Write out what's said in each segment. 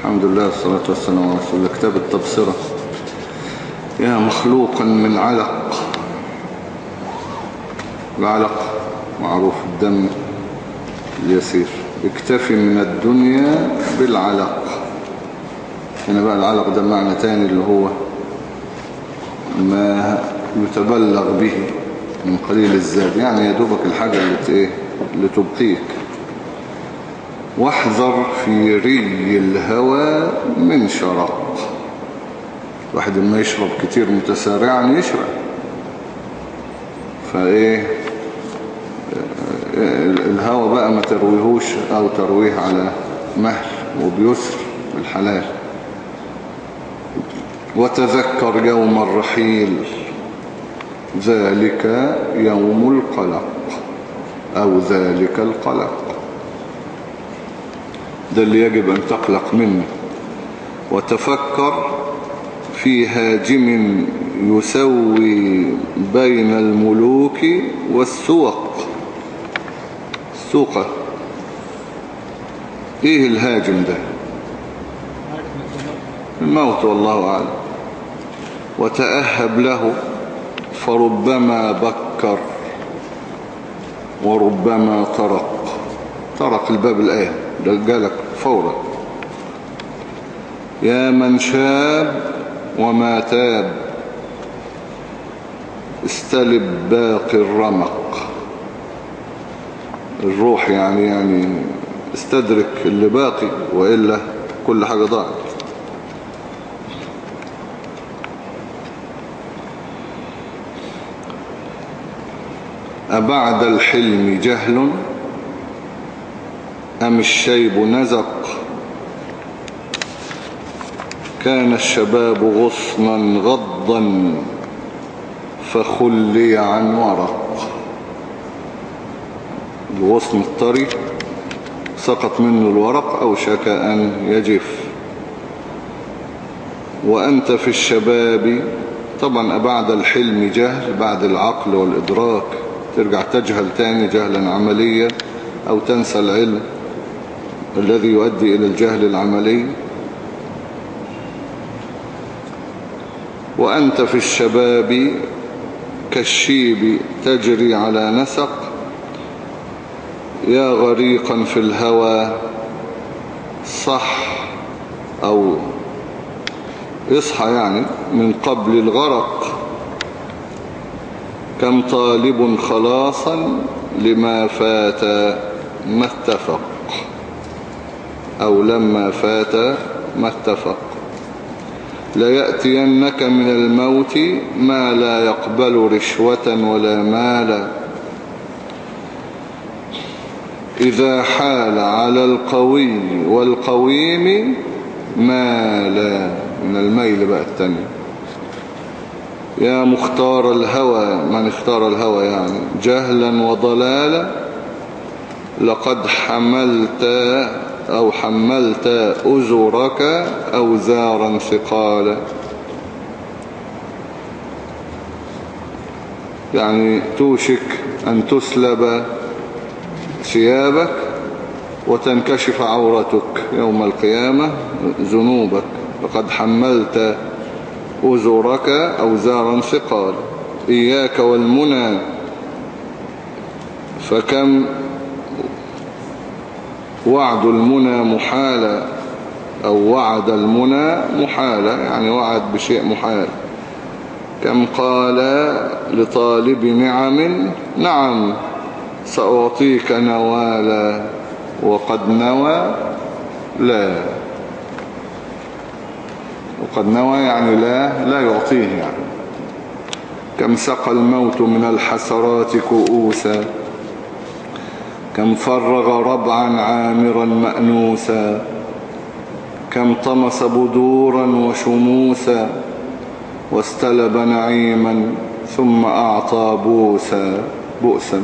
الحمد لله والصلاة والسلام على رسول الله. كتاب التبصرة. يا مخلوقا من علق. العلق معروف الدم اليسير. اكتفي من الدنيا بالعلق. هنا بقى العلق ده معنى تاني اللي هو ما يتبلغ به من قليل الزاد يعني يا دوبك الحاجة اللي, اللي تبقيك. واحذر في ري الهوى من شرق واحد ما يشرب كتير متسارعا يشرب. فإيه؟ الهوى بقى ما ترويهوش أو ترويه على مهل وبيسر بالحلال وتذكر يوم الرحيل ذلك يوم القلق أو ذلك القلق. ده اللي يجب أن تقلق منه. وتفكر في هاجم يسوي بين الملوك والسوق. السوقة إيه الهاجم ده؟ الموت والله أعلم. وتأهب له فربما بكر وربما طرق. طرق الباب الآن. جالك فورا. يا من شاب وما تاب استلب باقي الرمق. الروح يعني يعني استدرك اللي باقي وإلا كل حاجة ضاعت. أبعد الحلم جهل أم الشيب نزق؟ كان الشباب غصنا غضا فخلي عن ورق. الغصن الطري سقط منه الورق أو شك أن يجف. وأنت في الشباب طبعا أبعد الحلم جهل بعد العقل والإدراك ترجع تجهل تاني جهلا عمليا أو تنسى العلم. الذي يؤدي إلى الجهل العملي. وأنت في الشباب كالشيب تجري على نسق. يا غريقا في الهوى صح أو اصحى يعني من قبل الغرق. كم طالب خلاصا لما فات ما اتفق. أو لما فات ما اتفق. ليأتينك من الموت ما لا يقبل رشوة ولا مالا إذا حال على القوي والقويم مالا من الميل بقى التاني. يا مختار الهوى من اختار الهوى يعني. جهلا وضلالا لقد حملت أو حملت أزرك أوزارا ثقالا. يعني توشك أن تسلب ثيابك وتنكشف عورتك يوم القيامة ذنوبك. لقد حملت أزرك أوزارا ثقال إياك والمنى. فكم وعد المنى محالة أو وعد المنى محالة يعني وعد بشيء محال. كم قال لطالب نعم نعم سأعطيك نوالا وقد نوى لا. وقد نوى يعني لا لا يعطيه يعني. كم سقى الموت من الحسرات كؤوسا كم فرغ ربعا عامرا مأنوسا كم طمس بدورا وشموسا واستلب نعيما ثم أعطى بوسا بؤسا.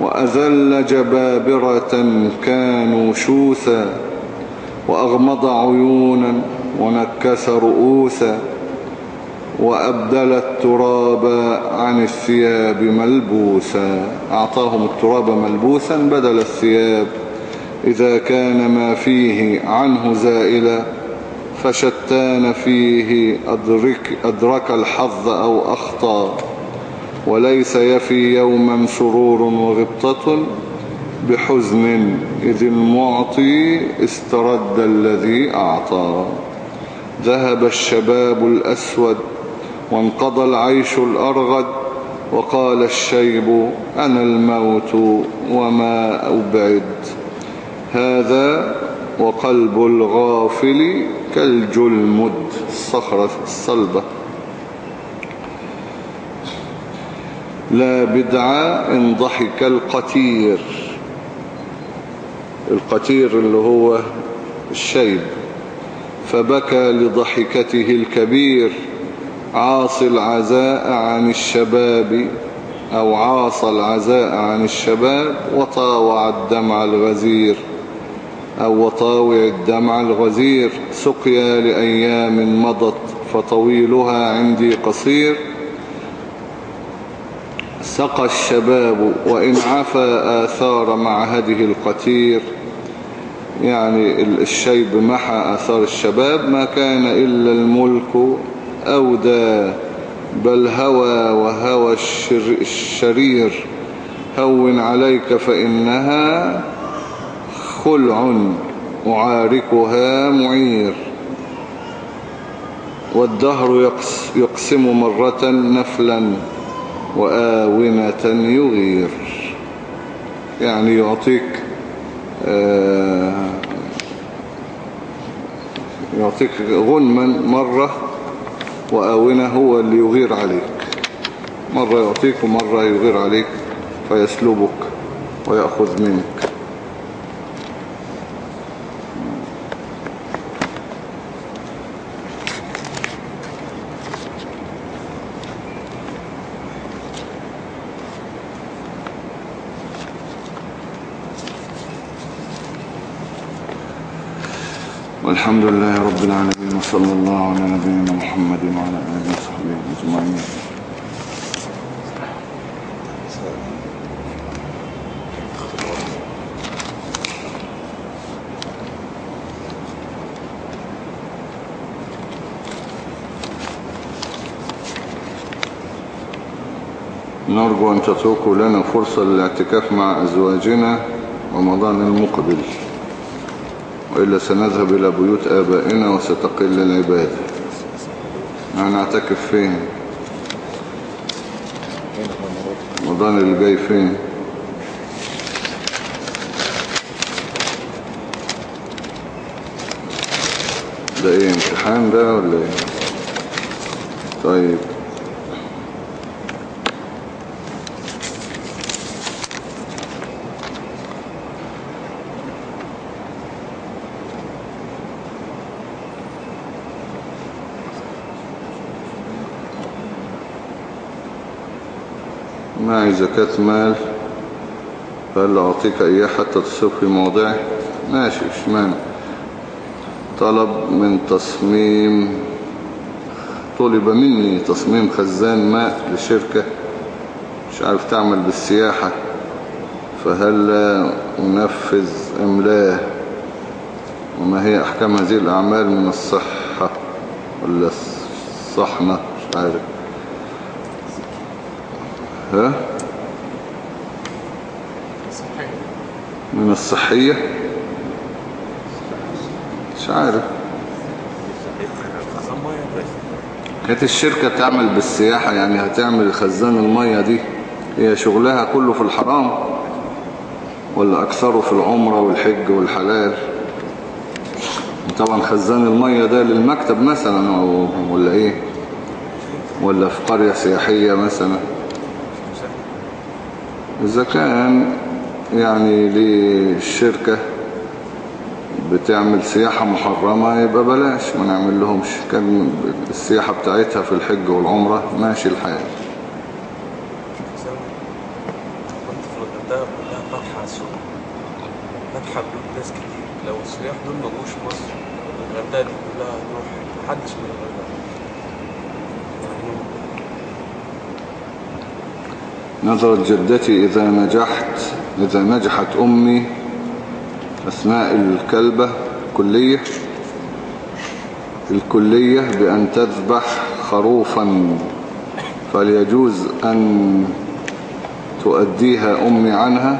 وأذل جبابرة كانوا شوسا وأغمض عيونا ونكس رؤوسا. وأبدل التراب عن الثياب ملبوسا. أعطاهم التراب ملبوسا بدل الثياب. إذا كان ما فيه عنه زائلا فشتان فيه أدرك, أدرك الحظ أو أخطى وليس يفي يوما سرور وغبطة بحزن إذ المعطي استرد الذي أعطى. ذهب الشباب الأسود وانقضى العيش الأرغد وقال الشيب أنا الموت وما أبعد. هذا وقلب الغافل كالجلمد الصخرة الصلبة. لا بدعة إن ضحك القتير. القتير اللي هو الشيب. فبكى لضحكته الكبير. عاصي العزاء عن الشباب أو عاصى العزاء عن الشباب وطاوع الدمع الغزير أو وطاوع الدمع الغزير سقيا لأيام مضت فطويلها عندي قصير سقى الشباب وإن عفى آثار معهده القتير يعني الشيب محى آثار الشباب ما كان إلا الملك أودى بل هوى وهوى الشرير. هون عليك فإنها خلع أعاركها معير. والدهر يقسم مرة نفلا وآونة يغير. يعني يعطيك آه، يعطيك غنما مرة وآونة هو اللي يغير عليك. مرة يعطيك ومرة يغير عليك فيسلبك ويأخذ منك. والحمد لله رب العالمين وصلى الله على نبينا محمد وعلى آله وصحبه أجمعين. نرجو أن تتركوا لنا فرصة للاعتكاف مع أزواجنا رمضان المقبل. وإلا سنذهب إلى بيوت آبائنا وستقل العبادة هنعتكف فين؟ رمضان اللي جاي فين؟ ده إيه امتحان ده ولا إيه؟ طيب. معي زكاة مال فهل أعطيك إياه حتى تصير في موضعه ماشي مش مانع طلب من تصميم طلب مني تصميم خزان ماء لشركة مش عارف تعمل بالسياحة. فهل أنفذ أم لا؟ وما هي أحكام هذه الأعمال من الصحة ولا الصحنة؟ مش عارف. ها؟ من الصحية مش عارف. كانت الشركة تعمل بالسياحة يعني هتعمل خزان المية دي. هي شغلها كله في الحرام ولا أكثره في العمرة والحج والحلال؟ طبعا خزان المية ده للمكتب مثلا ولا إيه؟ ولا في قرية سياحية مثلا؟ إذا كان يعني للشركة بتعمل سياحة محرمة يبقى بلاش ما نعمل لهمش كان السياحة بتاعتها في الحج والعمرة ماشي كتير. لو السياح دول ما جوش مصر الغردقة دي كلها هتروح محدش من الغردقة. نظرت جدتي إذا نجحت إذا نجحت أمي أثناء الكلبة كلية الكلية بأن تذبح خروفا فليجوز أن تؤديها أمي عنها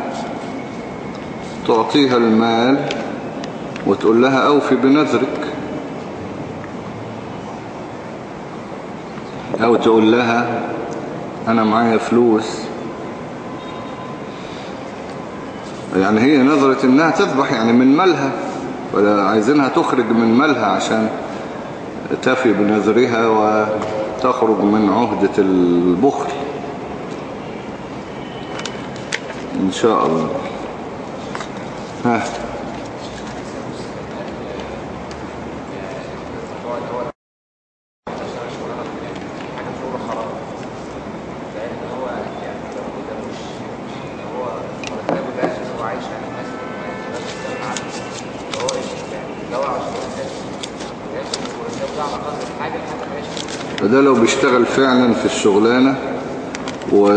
تعطيها المال وتقول لها أوفي بنذرك. أو تقول لها أنا معايا فلوس. يعني هي نظرت إنها تذبح يعني من مالها ولا عايزينها تخرج من مالها عشان تفي بنذرها وتخرج من عهدة البخل. إن شاء الله. ها. فده لو بيشتغل فعلا في الشغلانة و...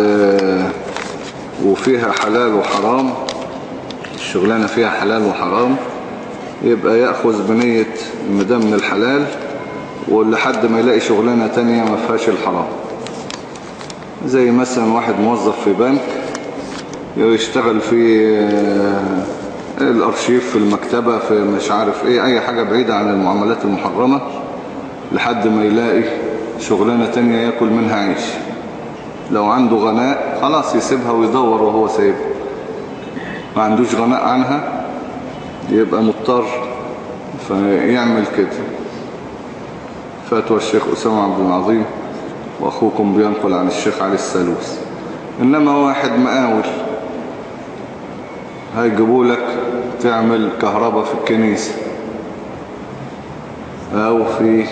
وفيها حلال وحرام الشغلانة فيها حلال وحرام يبقى يأخذ بنية مدام من الحلال ولحد ما يلاقي شغلانة تانية ما فيهاش الحرام. زي مثلا واحد موظف في بنك يشتغل في الأرشيف في المكتبة في مش عارف إيه أي حاجة بعيدة عن المعاملات المحرمة لحد ما يلاقي شغلانة تانية يأكل منها عيش. لو عنده غناء خلاص يسيبها ويدور وهو سايبها. ما عندوش غناء عنها يبقى مضطر فيعمل كده. فتوى الشيخ أسامة عبد العظيم وأخوكم بينقل عن الشيخ علي السلوس. إنما واحد مقاول هيجيبوا لك تعمل كهرباء في الكنيسة أو في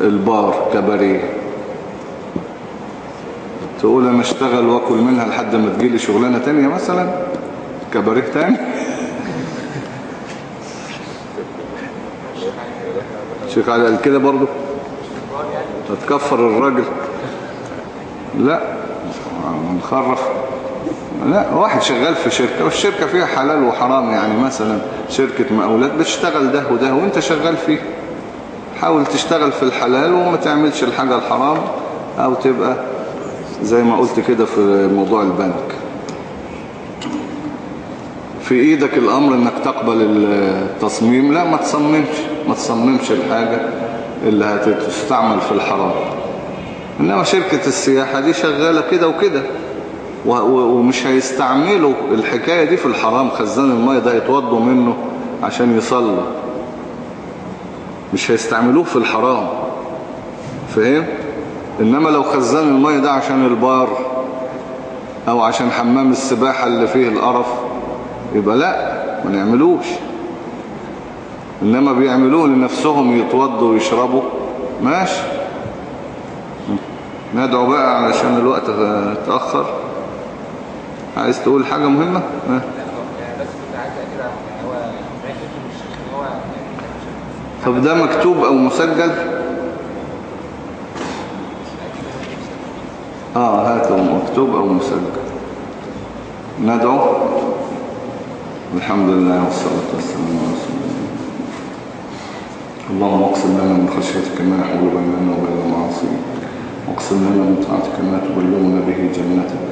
البار كباريه. تقول أنا أشتغل وأكل منها لحد ما تجيلي شغلانة تانية مثلا؟ كباريه تاني؟ شيخ علي قال كده برضو هتكفر الراجل؟ لا. نخرف لا واحد شغال في شركة والشركة فيها حلال وحرام يعني مثلا. شركة مقاولات بتشتغل ده وده وأنت شغال فيه. حاول تشتغل في الحلال وما تعملش الحاجة الحرام أو تبقى زي ما قلت كده في موضوع البنك. في إيدك الأمر إنك تقبل التصميم. لا ما تصممش ما تصممش الحاجة اللي هتستعمل في الحرام. إنما شركة السياحة دي شغالة كده وكده. ومش هيستعملوا الحكاية دي في الحرام. خزان المية ده يتوضوا منه عشان يصلوا. مش هيستعملوه في الحرام. فاهم؟ إنما لو خزان المية ده عشان البار أو عشان حمام السباحة اللي فيه القرف يبقى لا ما نعملوش. إنما بيعملوه لنفسهم يتوضوا ويشربوا. ماشي. ندعو بقى علشان الوقت تأخر عايز تقول حاجة مهمة؟ ها. طب ده مكتوب أو مسجل؟ آه هاته مكتوب أو مسجل. ندعو. الحمد لله والصلاة والسلام على رسول الله. اللهم اقسم لنا من خشيتك ما يحول بيننا وبين المعاصي. واقسم لنا من طاعتك ما تبلغنا به جنتك.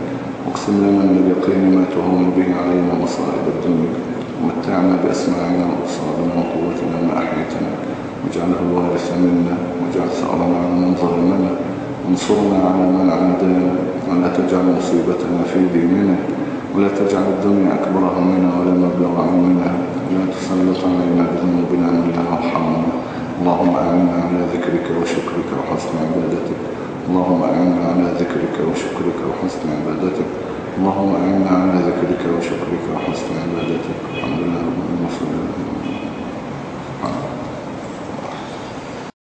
واقسم لنا من اليقين ما تهون به علينا مصائب الدنيا. ومتعنا بأسماعنا وأبصارنا وقوتنا ما أحيتنا واجعله الوارث منا واجعل ثأرنا على من ظلمنا وانصرنا على من عادانا ولا تجعل مصيبتنا في ديننا ولا تجعل الدنيا أكبر همنا ولا مبلغ علمنا ولا تسلط علينا بذنوبنا من لا يرحمنا. اللهم أعنا على ذكرك وشكرك وحسن عبادتك. اللهم أعنا على ذكرك وشكرك وحسن عبادتك. اللهم أعنا على ذكرك وشكرك وحسن عبادتك الحمد لله رب العالمين